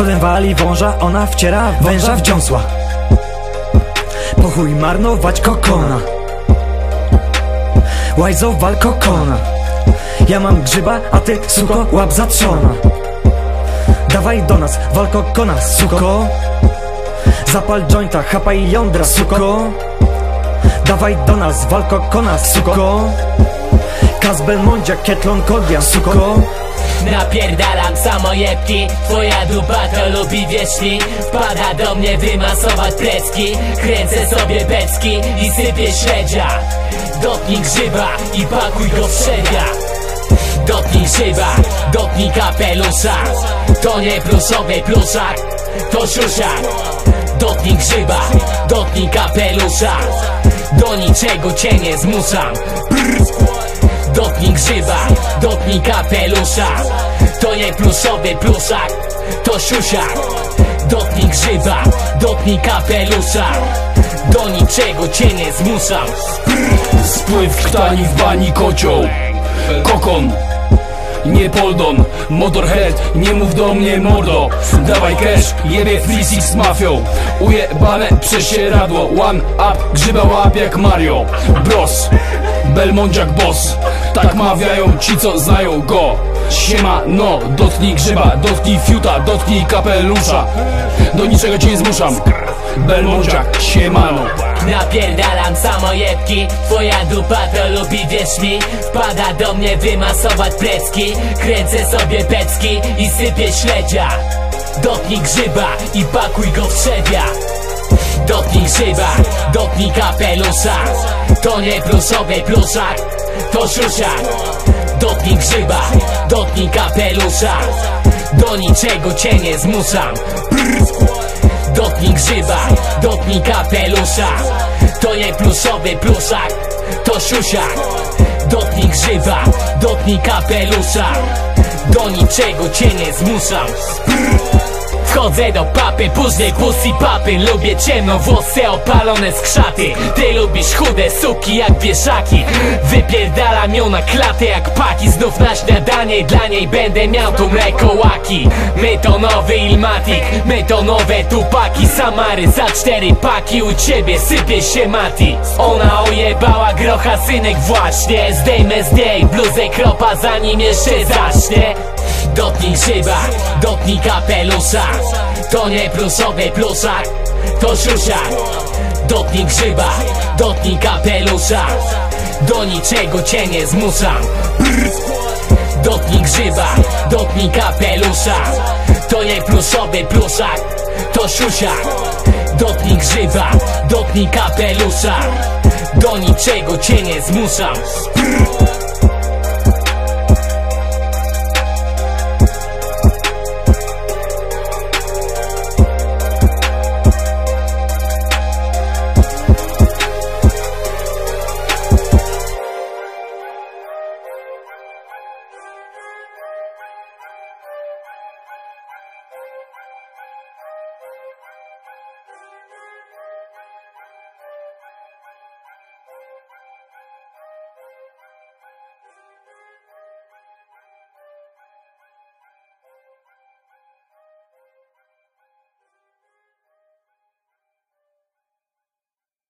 Kodem wali wąża, ona wciera węża w dziąsła. Po chuj marnować kokona. Łajzo wal kokona Ja mam grzyba, a ty suko łap zatrzona Dawaj do nas, wal kokona, suko. Zapal jointa, chapaj jądra, suko. Dawaj do nas, wal kokona, suko. Kazbel Mondzia, Ketlon Kodian, suko Napierdalam samojebki Twoja dupa to lubi wierzchni Wpada do mnie wymasować plecki. Kręcę sobie becki i sypię śledzia. Dotknij grzyba i pakuj go w szewia Dotknij grzyba, dotknij kapelusza. To nie pluszowy pluszak, to siusiak Dotknij grzyba, dotknij kapelusza. Do niczego cię nie zmuszam Dotknij grzyba, dotknij kapelusza. To nie pluszowy pluszak, to siusiak Dotknij grzyba, dotknij kapelusza. Do niczego cię nie zmuszam. Spływ ktani w bani kocioł. Kokon nie Poldon, Motorhead, nie mów do mnie mordo. Dawaj cash, jebie free six z mafią. Ujebane przesieradło, one up, grzyba łap jak Mario. Bros, Belmondziak boss Tak mawiają ci co znają go. Siema, no, dotknij grzyba, dotknij fiuta, dotknij kapelusza. Do niczego cię nie zmuszam. Belmondziak, siemano. Napierdalam samojebki Twoja dupa to lubi wierz mi. Wpada do mnie wymasować plecki Kręcę sobie pecki i sypię śledzia. Dotknij grzyba i pakuj go w trzewia Dotknij grzyba, dotknij kapelusza To nie pluszowy pluszak, to siusiak Dotknij grzyba, dotknij kapelusza Do niczego cię nie zmuszam Dotknij grzyba, dotknij kapelusza To nie pluszowy pluszak, to siusiak Dotknij grzyba, dotknij kapelusza Do niczego cię nie zmuszam Wchodzę do papy, później pussy papy. Lubię ciemno, włosy opalone z krzaty Ty lubisz chude suki jak wieszaki. Wypierdalam ją na klatę jak paki. Znów na śniadanie dla niej będę miał tu mleko łaki. My to nowy Ilmatic, my to nowe tupaki. Samary za cztery paki. U ciebie sypie się mati. Ona ojebała grocha synek właśnie. Zdejmę z niej bluzę kropa zanim jeszcze zacznie Dotknij grzyba, dotknij kapelusza. To nie pluszowy pluszak, to siusiak Dotknij grzyba, dotknij kapelusza. Do niczego cię nie zmuszam. Dotknij grzyba, dotknij kapelusza. To nie pluszowy pluszak, to siusiak Dotknij grzyba, dotknij kapelusza. Do niczego cię nie zmuszam